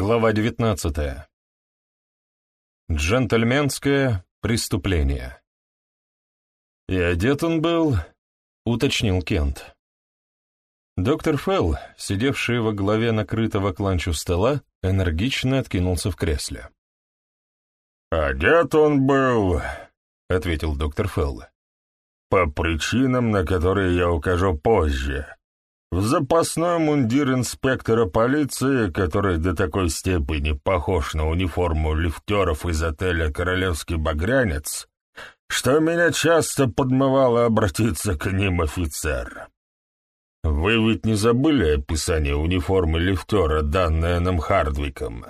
Глава 19. Джентльменское преступление. И одет он был, уточнил Кент. Доктор Фелл, сидевший во главе накрытого кланчу стола, энергично откинулся в кресле. «Одет он был», — ответил доктор Фелл, — «по причинам, на которые я укажу позже, в запасной мундир инспектора полиции, который до такой степени похож на униформу лифтеров из отеля «Королевский багрянец», что меня часто подмывало обратиться к ним офицер. Вы ведь не забыли описание униформы лифтера, данное нам Хардвиком?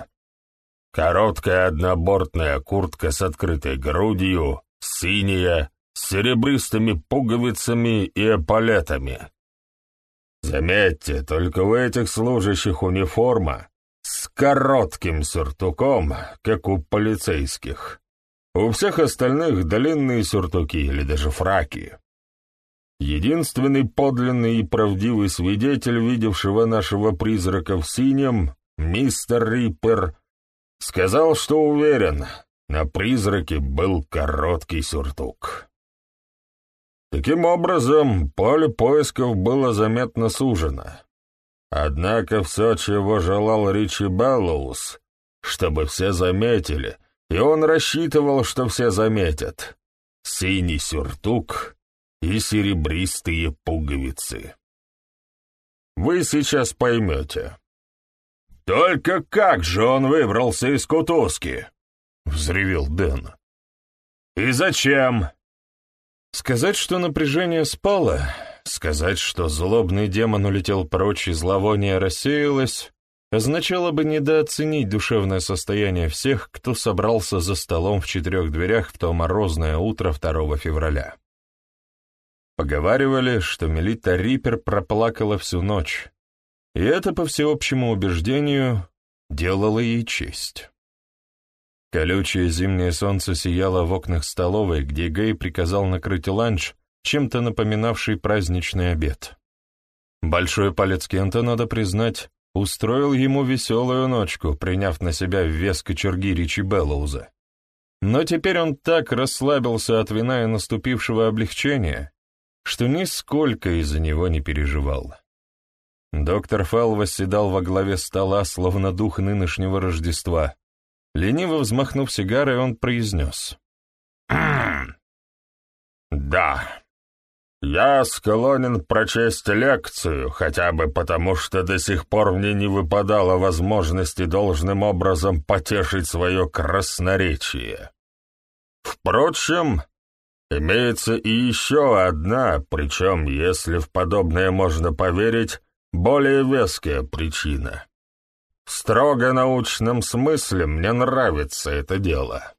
Короткая однобортная куртка с открытой грудью, синяя, с серебристыми пуговицами и эполетами, Заметьте, только у этих служащих униформа с коротким сюртуком, как у полицейских. У всех остальных длинные сюртуки или даже фраки. Единственный подлинный и правдивый свидетель, видевшего нашего призрака в синем, мистер Риппер, сказал, что уверен, на призраке был короткий сюртук. Таким образом, поле поисков было заметно сужено. Однако все, чего желал Ричи Беллоус, чтобы все заметили, и он рассчитывал, что все заметят, синий сюртук и серебристые пуговицы. Вы сейчас поймете. «Только как же он выбрался из кутузки?» — взревел Дэн. «И зачем?» Сказать, что напряжение спало, сказать, что злобный демон улетел прочь и зловоние рассеялось, означало бы недооценить душевное состояние всех, кто собрался за столом в четырех дверях в то морозное утро 2 февраля. Поговаривали, что Мелита Риппер проплакала всю ночь, и это, по всеобщему убеждению, делало ей честь. Колючее зимнее солнце сияло в окнах столовой, где Гэй приказал накрыть ланч, чем-то напоминавший праздничный обед. Большой палец Кента, надо признать, устроил ему веселую ночку, приняв на себя вес кочерги Ричи Беллоуза. Но теперь он так расслабился от вина и наступившего облегчения, что нисколько из-за него не переживал. Доктор Фелл восседал во главе стола, словно дух нынешнего Рождества, Лениво взмахнув сигарой, он произнес. «Да, я склонен прочесть лекцию, хотя бы потому, что до сих пор мне не выпадало возможности должным образом потешить свое красноречие. Впрочем, имеется и еще одна, причем, если в подобное можно поверить, более веская причина». В строго научном смысле мне нравится это дело.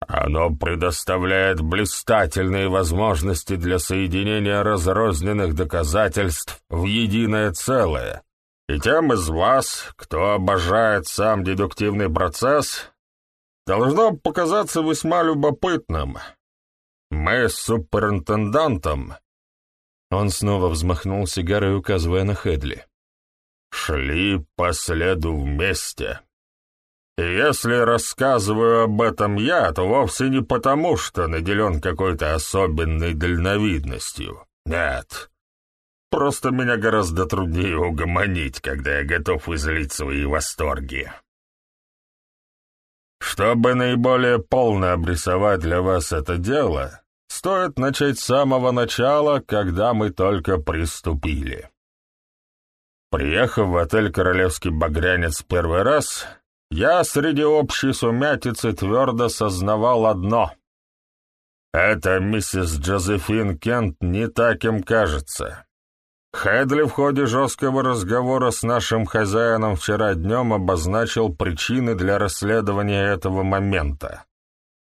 Оно предоставляет блистательные возможности для соединения разрозненных доказательств в единое целое. И тем из вас, кто обожает сам дедуктивный процесс, должно показаться весьма любопытным. Мы с суперинтендантом... Он снова взмахнул сигарой, указывая на Хедли шли по следу вместе. И если рассказываю об этом я, то вовсе не потому, что наделен какой-то особенной дальновидностью. Нет. Просто меня гораздо труднее угомонить, когда я готов излить свои восторги. Чтобы наиболее полно обрисовать для вас это дело, стоит начать с самого начала, когда мы только приступили. Приехав в отель «Королевский багрянец» первый раз, я среди общей сумятицы твердо сознавал одно. Это миссис Джозефин Кент не так им кажется. Хедли в ходе жесткого разговора с нашим хозяином вчера днем обозначил причины для расследования этого момента.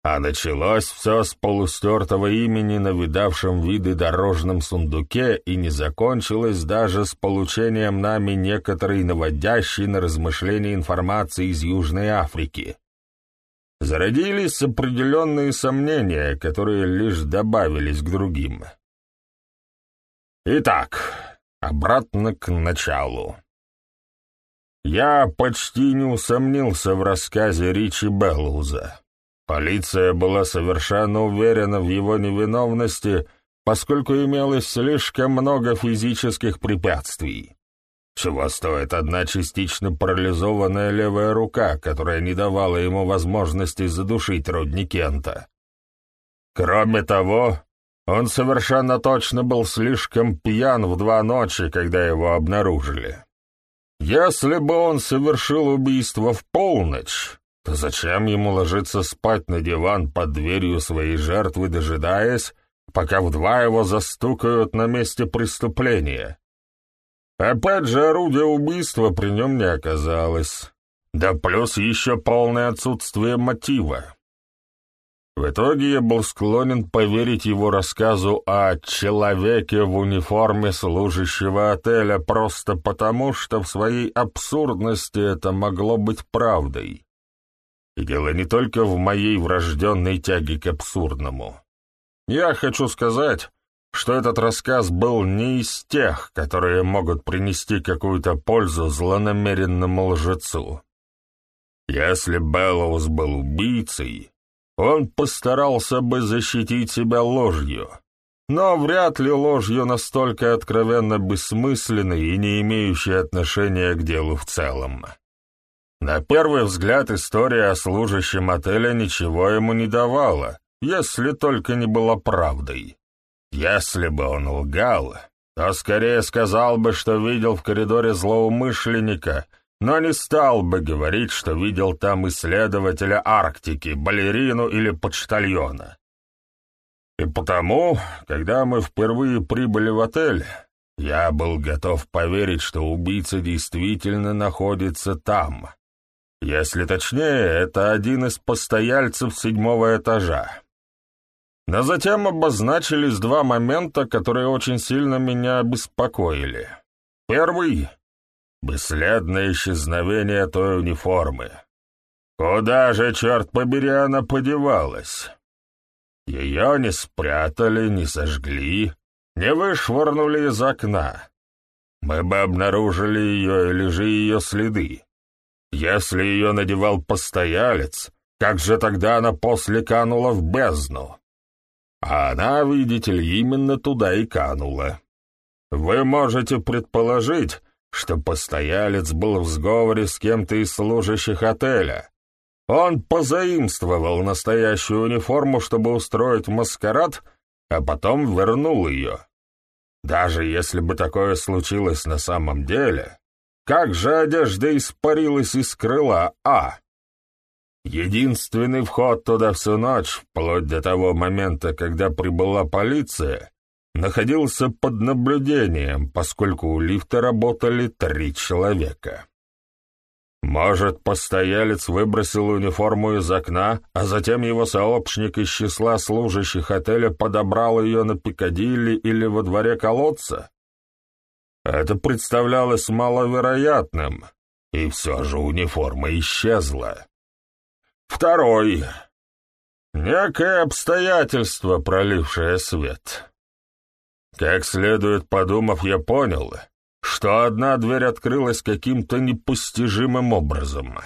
А началось все с полустертого имени на видавшем виды дорожном сундуке и не закончилось даже с получением нами некоторой наводящей на размышления информации из Южной Африки. Зародились определенные сомнения, которые лишь добавились к другим. Итак, обратно к началу. Я почти не усомнился в рассказе Ричи Беллуза. Полиция была совершенно уверена в его невиновности, поскольку имелось слишком много физических препятствий. Чего стоит одна частично парализованная левая рука, которая не давала ему возможности задушить Родни Кента. Кроме того, он совершенно точно был слишком пьян в два ночи, когда его обнаружили. Если бы он совершил убийство в полночь, то зачем ему ложиться спать на диван под дверью своей жертвы, дожидаясь, пока в два его застукают на месте преступления? Опять же, орудия убийства при нем не оказалось. Да плюс еще полное отсутствие мотива. В итоге я был склонен поверить его рассказу о человеке в униформе служащего отеля просто потому, что в своей абсурдности это могло быть правдой. И дело не только в моей врожденной тяге к абсурдному. Я хочу сказать, что этот рассказ был не из тех, которые могут принести какую-то пользу злонамеренному лжецу. Если Беллоус был убийцей, он постарался бы защитить себя ложью, но вряд ли ложью настолько откровенно бессмысленной и не имеющей отношения к делу в целом. На первый взгляд история о служащем отеля ничего ему не давала, если только не была правдой. Если бы он лгал, то скорее сказал бы, что видел в коридоре злоумышленника — но не стал бы говорить, что видел там исследователя Арктики, балерину или почтальона. И потому, когда мы впервые прибыли в отель, я был готов поверить, что убийца действительно находится там. Если точнее, это один из постояльцев седьмого этажа. Но затем обозначились два момента, которые очень сильно меня беспокоили. Первый Бесследное исчезновение той униформы. Куда же, черт побери, она подевалась? Ее не спрятали, не сожгли, не вышвырнули из окна. Мы бы обнаружили ее или же ее следы. Если ее надевал постоялец, как же тогда она после канула в бездну? А она, видите ли, именно туда и канула. Вы можете предположить, что постоялец был в сговоре с кем-то из служащих отеля. Он позаимствовал настоящую униформу, чтобы устроить маскарад, а потом вернул ее. Даже если бы такое случилось на самом деле, как же одежда испарилась из крыла А? Единственный вход туда всю ночь, вплоть до того момента, когда прибыла полиция, находился под наблюдением, поскольку у лифта работали три человека. Может, постоялец выбросил униформу из окна, а затем его сообщник из числа служащих отеля подобрал ее на Пикадилли или во дворе колодца? Это представлялось маловероятным, и все же униформа исчезла. Второй. Некое обстоятельство, пролившее свет. Как следует подумав, я понял, что одна дверь открылась каким-то непостижимым образом.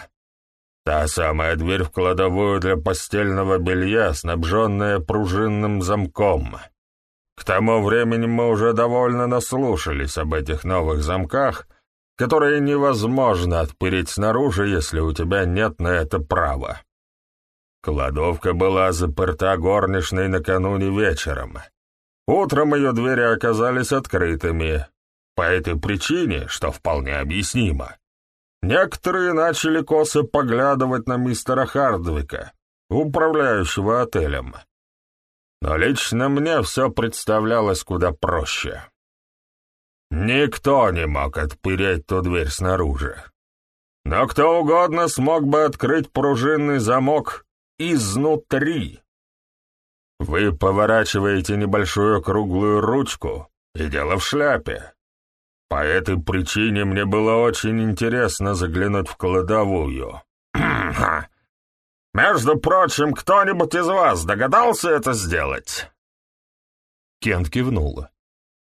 Та самая дверь в кладовую для постельного белья, снабженная пружинным замком. К тому времени мы уже довольно наслушались об этих новых замках, которые невозможно отпереть снаружи, если у тебя нет на это права. Кладовка была заперта горничной накануне вечером — Утром ее двери оказались открытыми. По этой причине, что вполне объяснимо, некоторые начали косо поглядывать на мистера Хардвика, управляющего отелем. Но лично мне все представлялось куда проще. Никто не мог отпереть ту дверь снаружи. Но кто угодно смог бы открыть пружинный замок изнутри. Вы поворачиваете небольшую круглую ручку, и дело в шляпе. По этой причине мне было очень интересно заглянуть в кладовую. Между прочим, кто-нибудь из вас догадался это сделать?» Кент кивнул.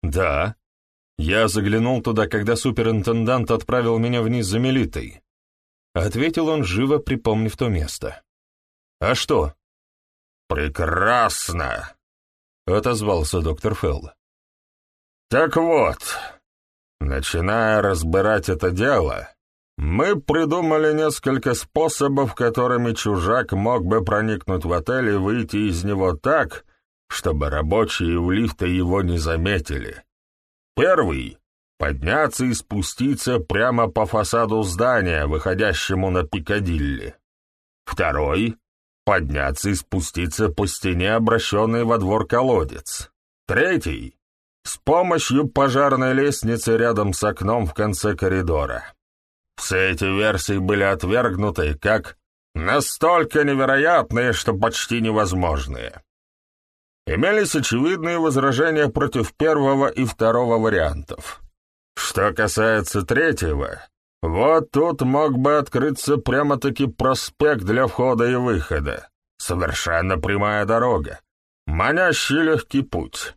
«Да, Я заглянул туда, когда суперинтендант отправил меня вниз за Мелитой. Ответил он, живо припомнив то место. «А что?» «Прекрасно!» — отозвался доктор Фелл. «Так вот, начиная разбирать это дело, мы придумали несколько способов, которыми чужак мог бы проникнуть в отель и выйти из него так, чтобы рабочие у лифта его не заметили. Первый — подняться и спуститься прямо по фасаду здания, выходящему на Пикадилли. Второй — подняться и спуститься по стене, обращенной во двор колодец. Третий — с помощью пожарной лестницы рядом с окном в конце коридора. Все эти версии были отвергнуты как настолько невероятные, что почти невозможные. Имелись очевидные возражения против первого и второго вариантов. Что касается третьего, вот тут мог бы открыться прямо-таки проспект для входа и выхода. Совершенно прямая дорога. Манящий легкий путь.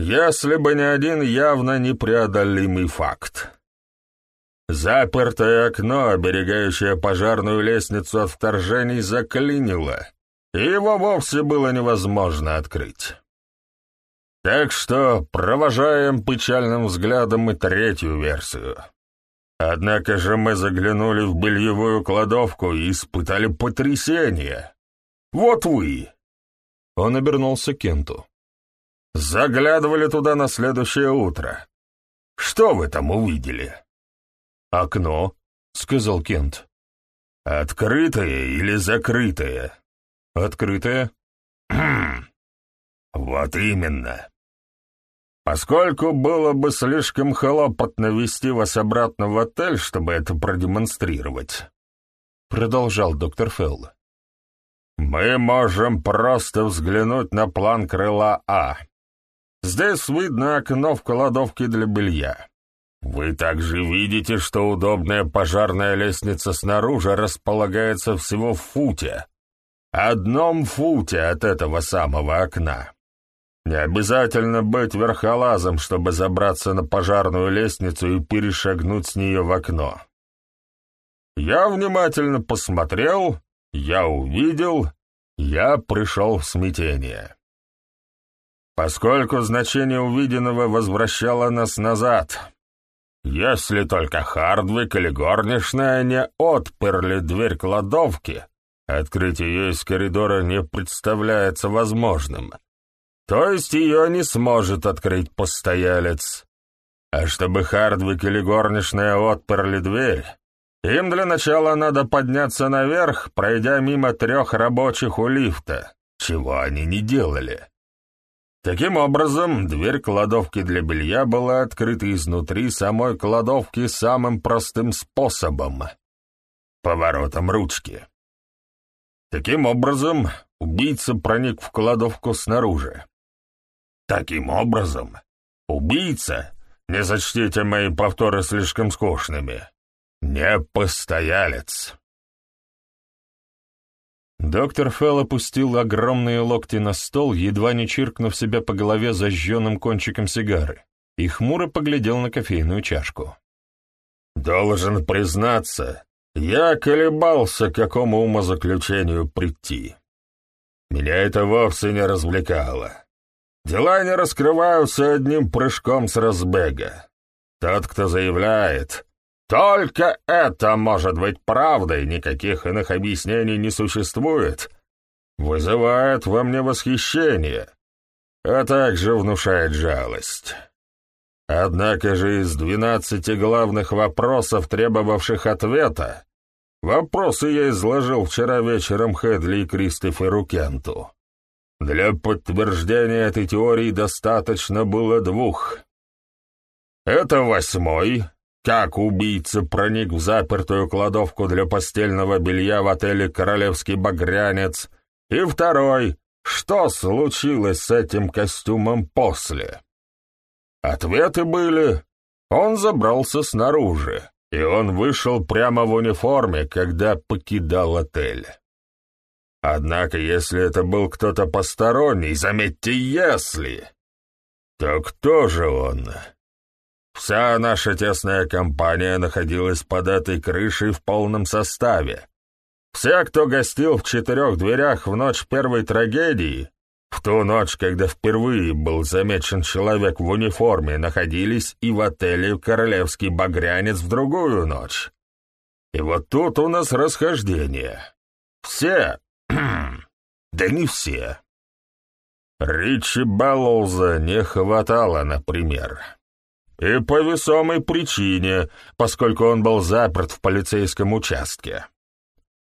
Если бы не один явно непреодолимый факт. Запертое окно, оберегающее пожарную лестницу от вторжений, заклинило, и его вовсе было невозможно открыть. Так что провожаем печальным взглядом и третью версию. Однако же мы заглянули в бельевую кладовку и испытали потрясение. Вот вы!» Он обернулся к Кенту. «Заглядывали туда на следующее утро. Что вы там увидели?» «Окно», — сказал Кент. «Открытое или закрытое?» «Открытое». «Хм, вот именно. Поскольку было бы слишком хлопотно вести вас обратно в отель, чтобы это продемонстрировать, продолжал доктор Фелл. Мы можем просто взглянуть на план крыла А. Здесь видно окно в кладовке для белья. Вы также видите, что удобная пожарная лестница снаружи располагается всего в футе, одном футе от этого самого окна. Не обязательно быть верхолазом, чтобы забраться на пожарную лестницу и перешагнуть с нее в окно. Я внимательно посмотрел, я увидел, я пришел в смятение. Поскольку значение увиденного возвращало нас назад, если только Хардвик или горничная не отперли дверь кладовки, открыть ее из коридора не представляется возможным. То есть ее не сможет открыть постоялец. А чтобы Хардвик или горничная отперли дверь, им для начала надо подняться наверх, пройдя мимо трех рабочих у лифта, чего они не делали. Таким образом, дверь кладовки для белья была открыта изнутри самой кладовки самым простым способом — поворотом ручки. Таким образом, убийца проник в кладовку снаружи. Таким образом, убийца, не зачтите мои повторы слишком скучными, не постоялец. Доктор Фелл опустил огромные локти на стол, едва не чиркнув себя по голове зажженным кончиком сигары, и хмуро поглядел на кофейную чашку. «Должен признаться, я колебался, к какому умозаключению прийти. Меня это вовсе не развлекало. Дела не раскрываются одним прыжком с разбега. Тот, кто заявляет, только это может быть правдой, никаких иных объяснений не существует, вызывает во мне восхищение, а также внушает жалость. Однако же из двенадцати главных вопросов, требовавших ответа, вопросы я изложил вчера вечером Хедли и Кристоферу Кенту. Для подтверждения этой теории достаточно было двух. Это восьмой, как убийца проник в запертую кладовку для постельного белья в отеле «Королевский багрянец», и второй, что случилось с этим костюмом после. Ответы были, он забрался снаружи, и он вышел прямо в униформе, когда покидал отель. Однако, если это был кто-то посторонний, заметьте, если, то кто же он? Вся наша тесная компания находилась под этой крышей в полном составе. Все, кто гостил в четырех дверях в ночь первой трагедии, в ту ночь, когда впервые был замечен человек в униформе, находились и в отеле «Королевский багрянец» в другую ночь. И вот тут у нас расхождение. Все, да не все. Ричи Беллоуза не хватало, например. И по весомой причине, поскольку он был заперт в полицейском участке.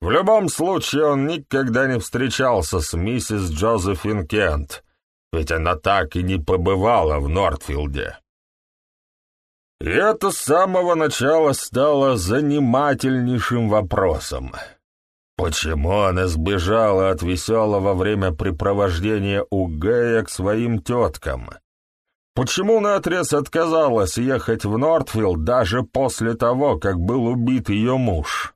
В любом случае он никогда не встречался с миссис Джозефин Кент, ведь она так и не побывала в Нортфилде. И это с самого начала стало занимательнейшим вопросом. Почему она сбежала от веселого времяпрепровождения у Гэя к своим теткам? Почему наотрез отказалась ехать в Нортфилд даже после того, как был убит ее муж?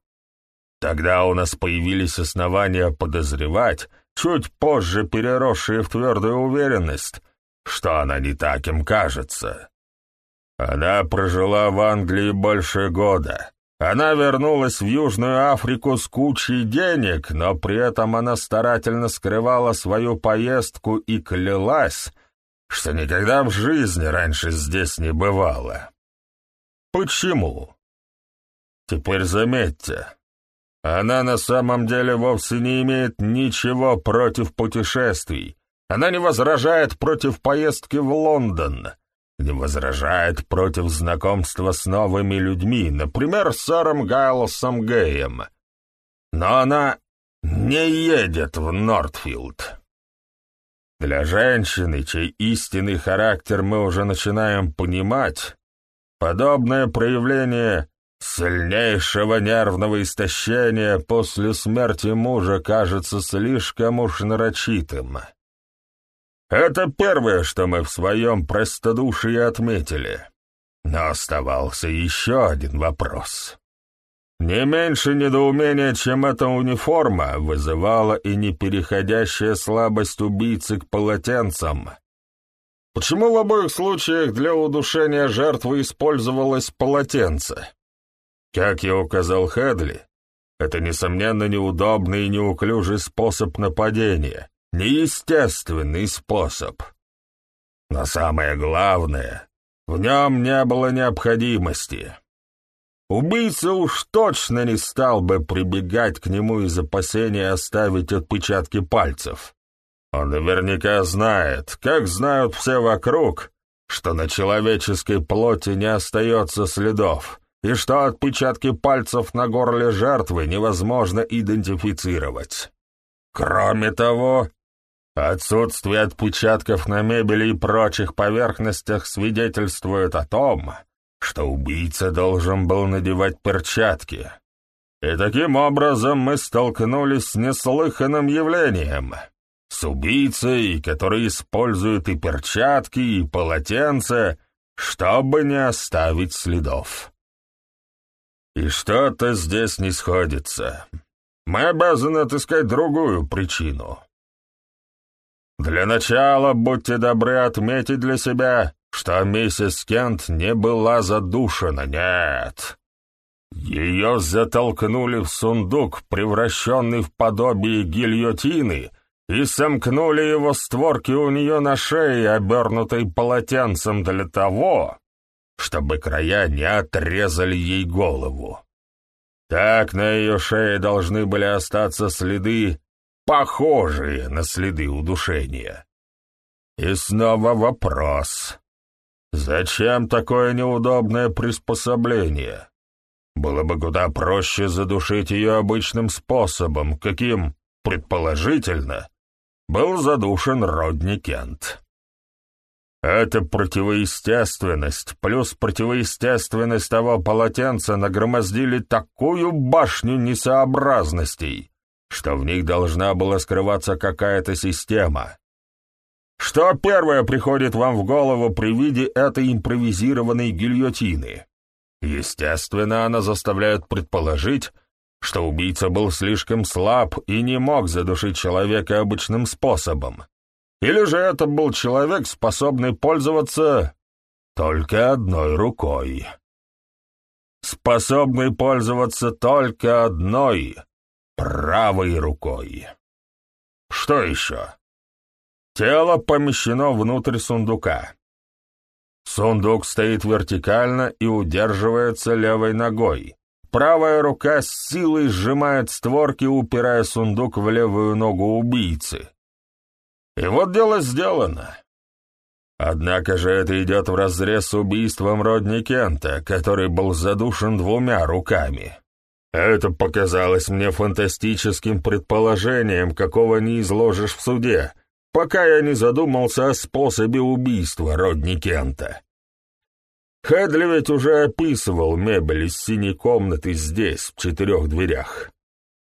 Тогда у нас появились основания подозревать, чуть позже переросшие в твердую уверенность, что она не так им кажется. Она прожила в Англии больше года. Она вернулась в Южную Африку с кучей денег, но при этом она старательно скрывала свою поездку и клялась, что никогда в жизни раньше здесь не бывало. Почему? Теперь заметьте, она на самом деле вовсе не имеет ничего против путешествий. Она не возражает против поездки в Лондон, не возражает против знакомства с новыми людьми, например, с сэром Гайлсом Геем. Но она не едет в Нортфилд. Для женщины, чей истинный характер мы уже начинаем понимать, подобное проявление сильнейшего нервного истощения после смерти мужа кажется слишком уж нарочитым. Это первое, что мы в своем простодушии отметили. Но оставался еще один вопрос. Не меньше недоумения, чем эта униформа, вызывала и непереходящая слабость убийцы к полотенцам. Почему в обоих случаях для удушения жертвы использовалось полотенце? Как я указал Хедли, это, несомненно, неудобный и неуклюжий способ нападения, неестественный способ. Но самое главное, в нем не было необходимости. Убийца уж точно не стал бы прибегать к нему из опасения оставить отпечатки пальцев. Он наверняка знает, как знают все вокруг, что на человеческой плоти не остается следов, и что отпечатки пальцев на горле жертвы невозможно идентифицировать. Кроме того, отсутствие отпечатков на мебели и прочих поверхностях свидетельствует о том, что убийца должен был надевать перчатки. И таким образом мы столкнулись с неслыханным явлением — с убийцей, который использует и перчатки, и полотенце, чтобы не оставить следов. И что-то здесь не сходится. Мы обязаны отыскать другую причину. Для начала будьте добры отметить для себя, что миссис Кент не была задушена, нет. Ее затолкнули в сундук, превращенный в подобие гильотины, и сомкнули его створки у нее на шее, обернутой полотенцем для того, чтобы края не отрезали ей голову. Так на ее шее должны были остаться следы, похожие на следы удушения. И снова вопрос. Зачем такое неудобное приспособление? Было бы куда проще задушить ее обычным способом, каким, предположительно, был задушен Родни Кент. Эта противоестественность плюс противоестественность того полотенца нагромоздили такую башню несообразностей, что в них должна была скрываться какая-то система. Что первое приходит вам в голову при виде этой импровизированной гильотины? Естественно, она заставляет предположить, что убийца был слишком слаб и не мог задушить человека обычным способом. Или же это был человек, способный пользоваться только одной рукой. Способный пользоваться только одной, правой рукой. Что еще? Тело помещено внутрь сундука. Сундук стоит вертикально и удерживается левой ногой. Правая рука с силой сжимает створки, упирая сундук в левую ногу убийцы. И вот дело сделано. Однако же это идет вразрез с убийством Родни Кента, который был задушен двумя руками. Это показалось мне фантастическим предположением, какого не изложишь в суде, пока я не задумался о способе убийства Родни Кента. Хедли ведь уже описывал мебель из синей комнаты здесь, в четырех дверях.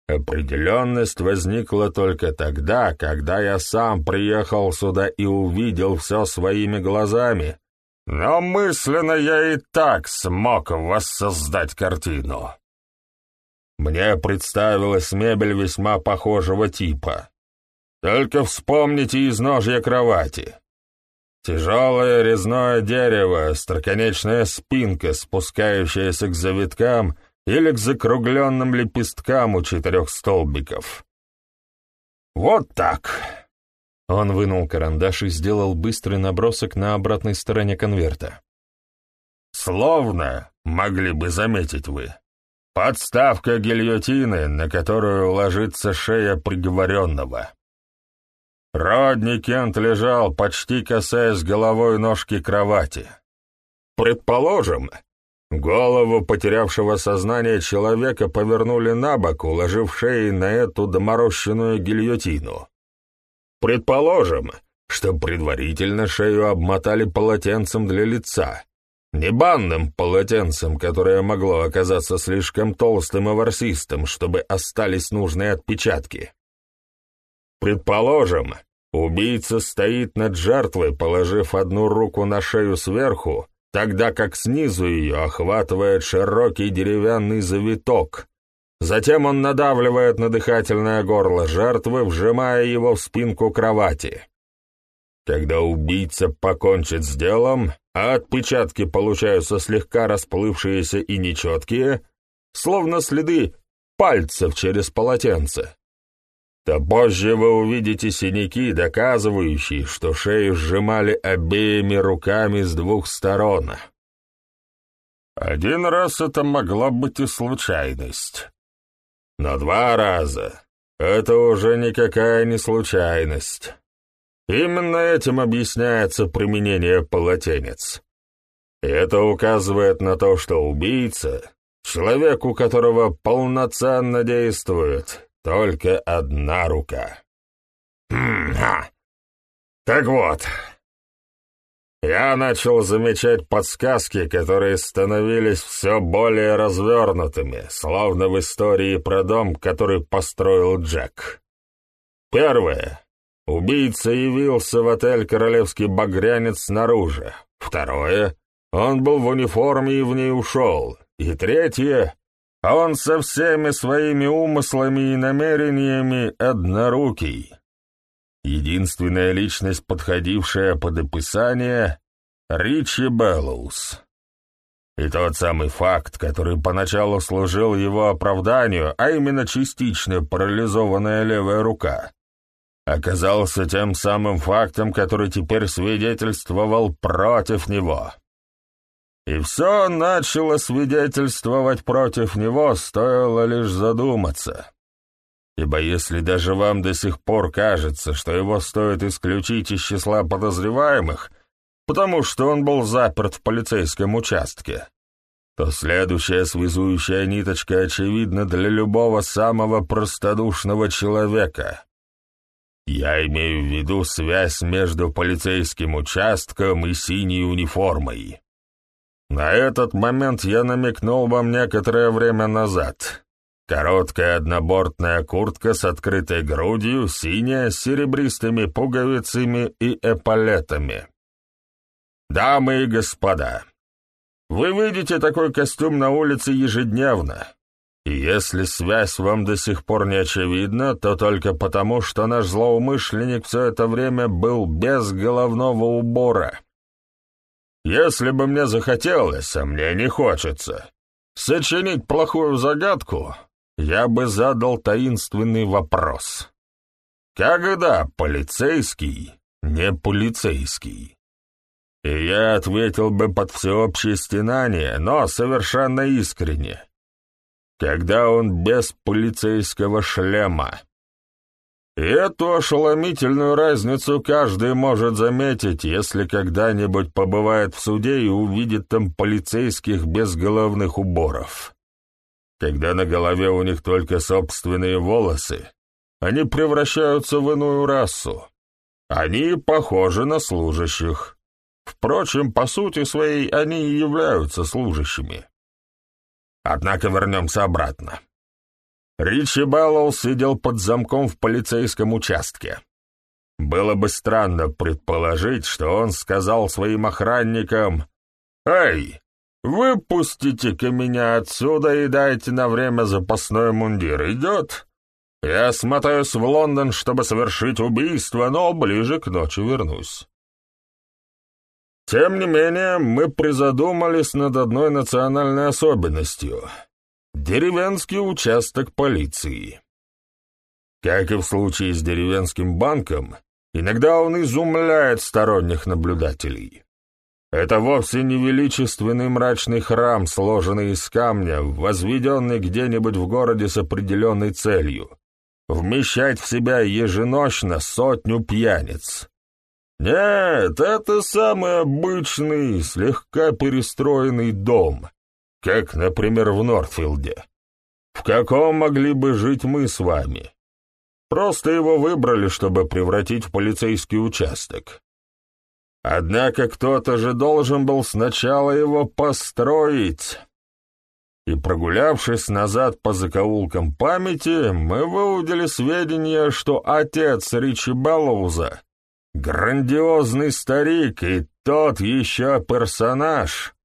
Определенность возникла только тогда, когда я сам приехал сюда и увидел все своими глазами, но мысленно я и так смог воссоздать картину. Мне представилась мебель весьма похожего типа. Только вспомните изножья кровати. Тяжелое резное дерево, остроконечная спинка, спускающаяся к завиткам или к закругленным лепесткам у четырех столбиков. Вот так. Он вынул карандаш и сделал быстрый набросок на обратной стороне конверта. Словно, могли бы заметить вы, подставка гильотины, на которую ложится шея приговоренного. Родни Кент лежал, почти касаясь головой ножки кровати. Предположим, голову потерявшего сознание человека повернули на бок, уложив шеи на эту доморощенную гильотину. Предположим, что предварительно шею обмотали полотенцем для лица, не банным полотенцем, которое могло оказаться слишком толстым и ворсистым, чтобы остались нужные отпечатки. Предположим, убийца стоит над жертвой, положив одну руку на шею сверху, тогда как снизу ее охватывает широкий деревянный завиток. Затем он надавливает на дыхательное горло жертвы, вжимая его в спинку кровати. Когда убийца покончит с делом, а отпечатки получаются слегка расплывшиеся и нечеткие, словно следы пальцев через полотенце, то позже вы увидите синяки, доказывающие, что шею сжимали обеими руками с двух сторон. Один раз это могла быть и случайность. Но два раза — это уже никакая не случайность. Именно этим объясняется применение полотенец. И это указывает на то, что убийца — человек, у которого полноценно действует, только одна рука. Хм, ха. Так вот, я начал замечать подсказки, которые становились все более развернутыми, словно в истории про дом, который построил Джек. Первое. Убийца явился в отель «Королевский багрянец» снаружи. Второе. Он был в униформе и в ней ушел. И третье он со всеми своими умыслами и намерениями однорукий. Единственная личность, подходившая под описание — Ричи Беллоус. И тот самый факт, который поначалу служил его оправданию, а именно частично парализованная левая рука, оказался тем самым фактом, который теперь свидетельствовал против него. И все начало свидетельствовать против него, стоило лишь задуматься. Ибо если даже вам до сих пор кажется, что его стоит исключить из числа подозреваемых, потому что он был заперт в полицейском участке, то следующая связующая ниточка очевидна для любого самого простодушного человека. Я имею в виду связь между полицейским участком и синей униформой. На этот момент я намекнул вам некоторое время назад. Короткая однобортная куртка с открытой грудью, синяя, с серебристыми пуговицами и эполетами. Дамы и господа, вы видите такой костюм на улице ежедневно. И если связь вам до сих пор не очевидна, то только потому, что наш злоумышленник все это время был без головного убора. Если бы мне захотелось, а мне не хочется, сочинить плохую загадку, я бы задал таинственный вопрос. Когда полицейский не полицейский? И я ответил бы под всеобщее стенание, но совершенно искренне. Когда он без полицейского шлема. Эту ошеломительную разницу каждый может заметить, если когда-нибудь побывает в суде и увидит там полицейских без головных уборов. Когда на голове у них только собственные волосы, они превращаются в иную расу. Они похожи на служащих. Впрочем, по сути своей они и являются служащими. Однако вернемся обратно. Ричи Беллоу сидел под замком в полицейском участке. Было бы странно предположить, что он сказал своим охранникам «Эй, выпустите-ка меня отсюда и дайте на время запасной мундир. Идет? Я смотаюсь в Лондон, чтобы совершить убийство, но ближе к ночи вернусь». Тем не менее, мы призадумались над одной национальной особенностью — Деревенский участок полиции. Как и в случае с деревенским банком, иногда он изумляет сторонних наблюдателей. Это вовсе не величественный мрачный храм, сложенный из камня, возведенный где-нибудь в городе с определенной целью — вмещать в себя еженочно сотню пьяниц. Нет, это самый обычный, слегка перестроенный дом, как, например, в Нортфилде. В каком могли бы жить мы с вами? Просто его выбрали, чтобы превратить в полицейский участок. Однако кто-то же должен был сначала его построить. И прогулявшись назад по закоулкам памяти, мы выудили сведения, что отец Ричи Беллоуза — грандиозный старик и тот еще персонаж,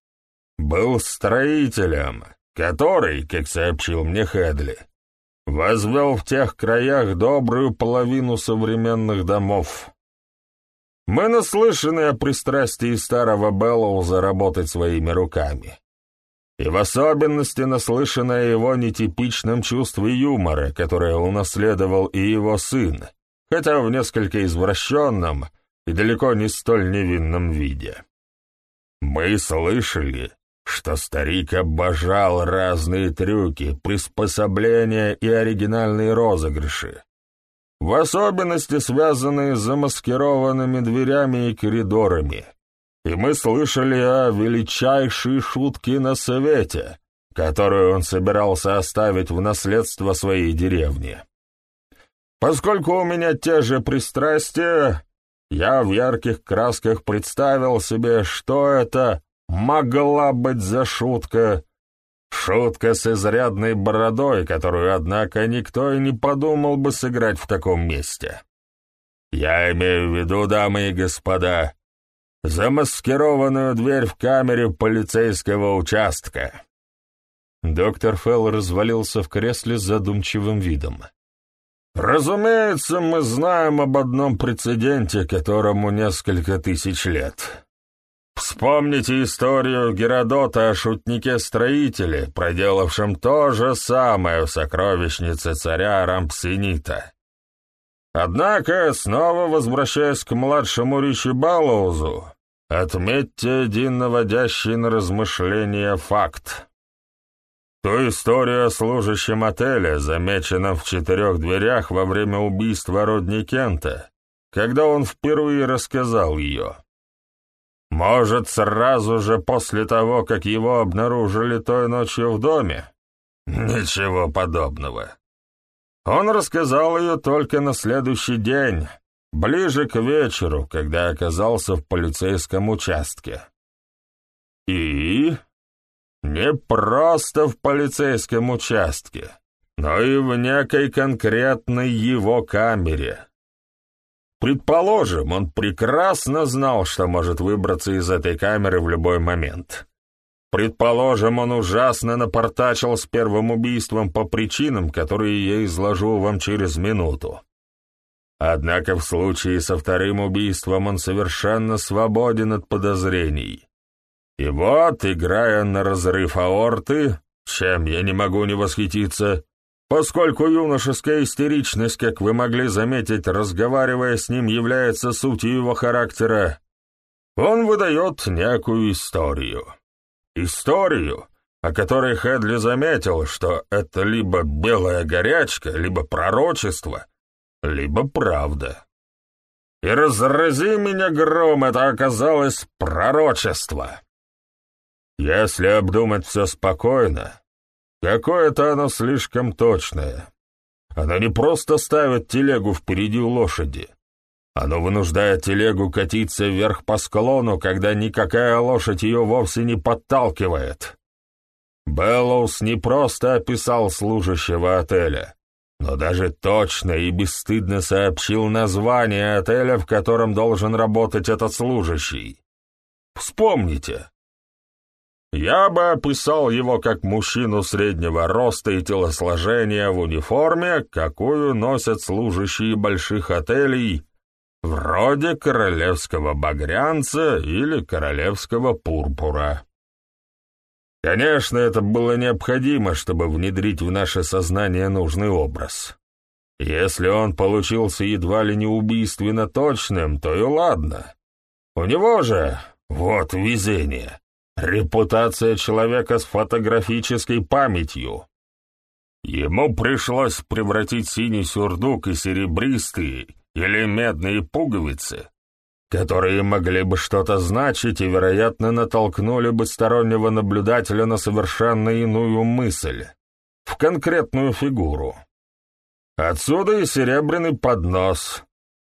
был строителем, который, как сообщил мне Хедли, возвел в тех краях добрую половину современных домов. Мы наслышаны о пристрастии старого Беллоуза работать своими руками. И в особенности наслышаны о его нетипичном чувстве юмора, которое унаследовал и его сын, хотя в несколько извращенном и далеко не столь невинном виде. Мы слышали, что старик обожал разные трюки, приспособления и оригинальные розыгрыши, в особенности связанные с замаскированными дверями и коридорами. И мы слышали о величайшей шутке на совете, которую он собирался оставить в наследство своей деревни. Поскольку у меня те же пристрастия, я в ярких красках представил себе, что это могла быть за шутка. Шутка с изрядной бородой, которую, однако, никто и не подумал бы сыграть в таком месте. Я имею в виду, дамы и господа, замаскированную дверь в камере полицейского участка. Доктор Фелл развалился в кресле с задумчивым видом. «Разумеется, мы знаем об одном прецеденте, которому несколько тысяч лет. Вспомните историю Геродота о шутнике-строителе, проделавшем то же самое в сокровищнице царя Рампсинита. Однако, снова возвращаясь к младшему Ричи Баллоузу, отметьте один наводящий на размышления факт. Ту историю о служащем отеля, замеченном в четырех дверях во время убийства Родни Кента, когда он впервые рассказал ее. Может, сразу же после того, как его обнаружили той ночью в доме? Ничего подобного. Он рассказал ее только на следующий день, ближе к вечеру, когда оказался в полицейском участке. И не просто в полицейском участке, но и в некой конкретной его камере. Предположим, он прекрасно знал, что может выбраться из этой камеры в любой момент. Предположим, он ужасно напортачил с первым убийством по причинам, которые я изложу вам через минуту. Однако в случае со вторым убийством он совершенно свободен от подозрений. И вот, играя на разрыв аорты, чем я не могу не восхититься, поскольку юношеская истеричность, как вы могли заметить, разговаривая с ним, является сутью его характера, он выдает некую историю. Историю, о которой Хедли заметил, что это либо белая горячка, либо пророчество, либо правда. И разрази меня гром, это оказалось пророчество. Если обдумать все спокойно, какое-то оно слишком точное. Оно не просто ставит телегу впереди лошади. Оно вынуждает телегу катиться вверх по склону, когда никакая лошадь ее вовсе не подталкивает. Беллоус не просто описал служащего отеля, но даже точно и бесстыдно сообщил название отеля, в котором должен работать этот служащий. Вспомните. Я бы описал его как мужчину среднего роста и телосложения в униформе, какую носят служащие больших отелей, вроде королевского багрянца или королевского пурпура. Конечно, это было необходимо, чтобы внедрить в наше сознание нужный образ. Если он получился едва ли не убийственно точным, то и ладно. У него же, вот везение, репутация человека с фотографической памятью. Ему пришлось превратить синий сюрдук и серебристые или медные пуговицы которые могли бы что-то значить и, вероятно, натолкнули бы стороннего наблюдателя на совершенно иную мысль, в конкретную фигуру. Отсюда и серебряный поднос.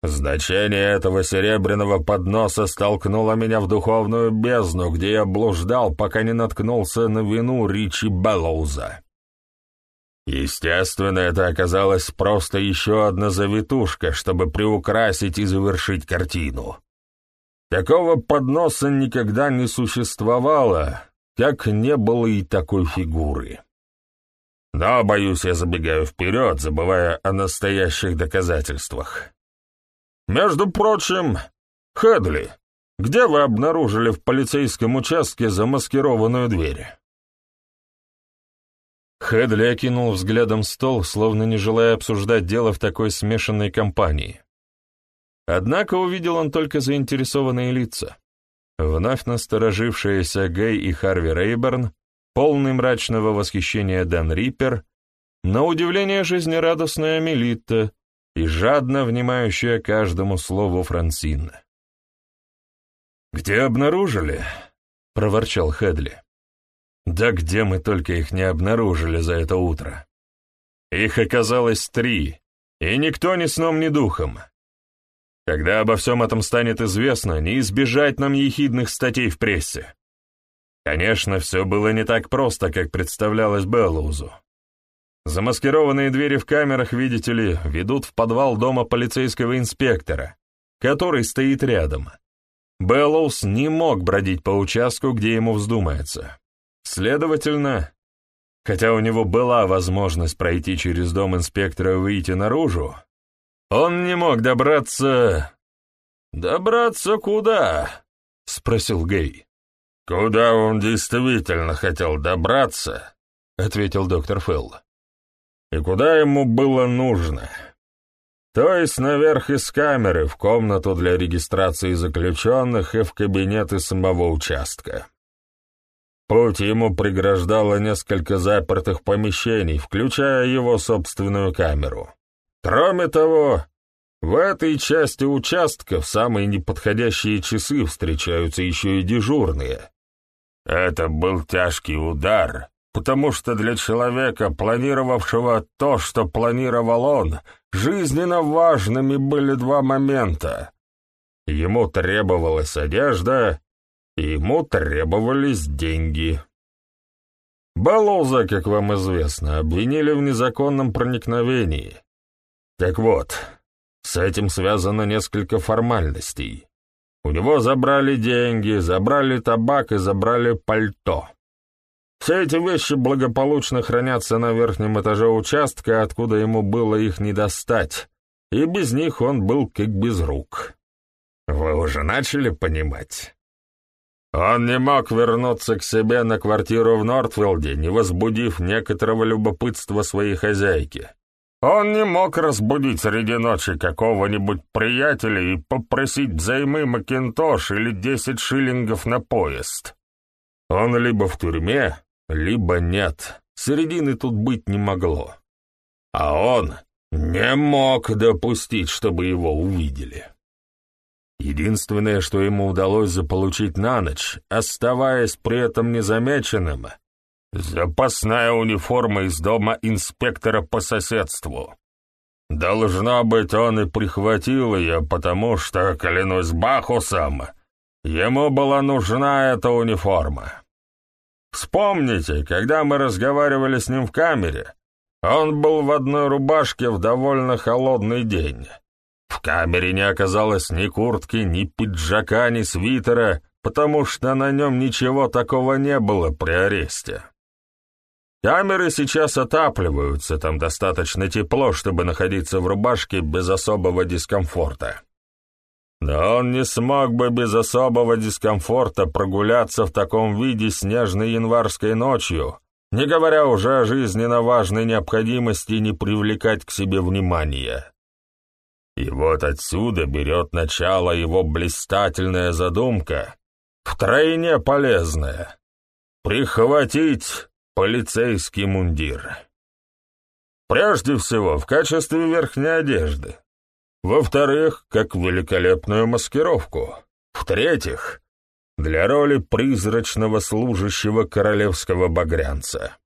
Значение этого серебряного подноса столкнуло меня в духовную бездну, где я блуждал, пока не наткнулся на вину Ричи Беллоуза. Естественно, это оказалось просто еще одна завитушка, чтобы приукрасить и завершить картину. Такого подноса никогда не существовало, как не было и такой фигуры. Но, боюсь, я забегаю вперед, забывая о настоящих доказательствах. Между прочим, Хедли, где вы обнаружили в полицейском участке замаскированную дверь? Хедли окинул взглядом стол, словно не желая обсуждать дело в такой смешанной компании. Однако увидел он только заинтересованные лица. Вновь насторожившиеся Гэй и Харви Рейберн, полный мрачного восхищения Дэн Риппер, на удивление жизнерадостная Мелитта и жадно внимающая каждому слову Франсина. «Где обнаружили?» — проворчал Хедли. Да где мы только их не обнаружили за это утро. Их оказалось три, и никто ни сном, ни духом. Когда обо всем этом станет известно, не избежать нам ехидных статей в прессе. Конечно, все было не так просто, как представлялось Беллоузу. Замаскированные двери в камерах, видите ли, ведут в подвал дома полицейского инспектора, который стоит рядом. Беллоуз не мог бродить по участку, где ему вздумается. Следовательно, хотя у него была возможность пройти через дом инспектора и выйти наружу, он не мог добраться... «Добраться куда?» — спросил Гей. «Куда он действительно хотел добраться?» — ответил доктор Фелл. «И куда ему было нужно?» То есть наверх из камеры, в комнату для регистрации заключенных и в кабинеты самого участка. Путь ему преграждало несколько запертых помещений, включая его собственную камеру. Кроме того, в этой части участка в самые неподходящие часы встречаются еще и дежурные. Это был тяжкий удар, потому что для человека, планировавшего то, что планировал он, жизненно важными были два момента. Ему требовалась одежда, ему требовались деньги. Балоза, как вам известно, обвинили в незаконном проникновении. Так вот, с этим связано несколько формальностей. У него забрали деньги, забрали табак и забрали пальто. Все эти вещи благополучно хранятся на верхнем этаже участка, откуда ему было их не достать, и без них он был как без рук. Вы уже начали понимать? Он не мог вернуться к себе на квартиру в Нортфилде, не возбудив некоторого любопытства своей хозяйки. Он не мог разбудить среди ночи какого-нибудь приятеля и попросить взаймы Макинтош или десять шиллингов на поезд. Он либо в тюрьме, либо нет. Середины тут быть не могло. А он не мог допустить, чтобы его увидели. Единственное, что ему удалось заполучить на ночь, оставаясь при этом незамеченным, запасная униформа из дома инспектора по соседству. Должно быть, он и прихватил ее, потому что, клянусь Бахусом, ему была нужна эта униформа. Вспомните, когда мы разговаривали с ним в камере, он был в одной рубашке в довольно холодный день. В камере не оказалось ни куртки, ни пиджака, ни свитера, потому что на нем ничего такого не было при аресте. Камеры сейчас отапливаются, там достаточно тепло, чтобы находиться в рубашке без особого дискомфорта. Но он не смог бы без особого дискомфорта прогуляться в таком виде снежной январской ночью, не говоря уже о жизненно важной необходимости не привлекать к себе внимания. И вот отсюда берет начало его блистательная задумка, втройне полезная — прихватить полицейский мундир. Прежде всего, в качестве верхней одежды. Во-вторых, как великолепную маскировку. В-третьих, для роли призрачного служащего королевского багрянца.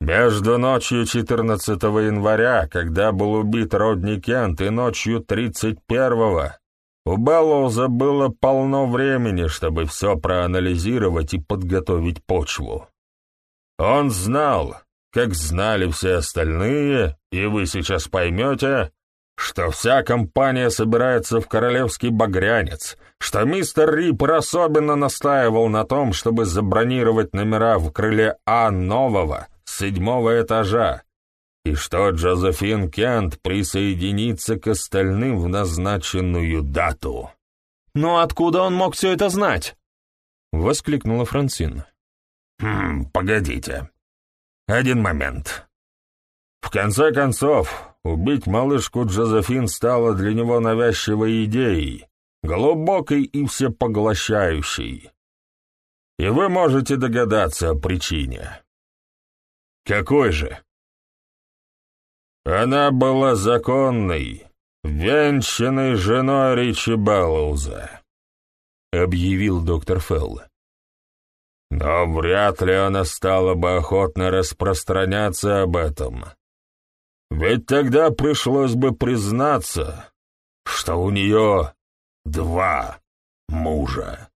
Между ночью 14 января, когда был убит Родни Кент, и ночью 31-го, у Беллоуза было полно времени, чтобы все проанализировать и подготовить почву. Он знал, как знали все остальные, и вы сейчас поймете, что вся компания собирается в королевский багрянец, что мистер Риппер особенно настаивал на том, чтобы забронировать номера в крыле А нового, седьмого этажа, и что Джозефин Кент присоединится к остальным в назначенную дату. «Но откуда он мог все это знать?» — воскликнула Франсин. «Хм, погодите. Один момент. В конце концов, убить малышку Джозефин стало для него навязчивой идеей, глубокой и всепоглощающей. И вы можете догадаться о причине. Какой же? Она была законной, венчанной женой Ричи Беллоуза, объявил доктор Фелл. Но вряд ли она стала бы охотно распространяться об этом. Ведь тогда пришлось бы признаться, что у нее два мужа.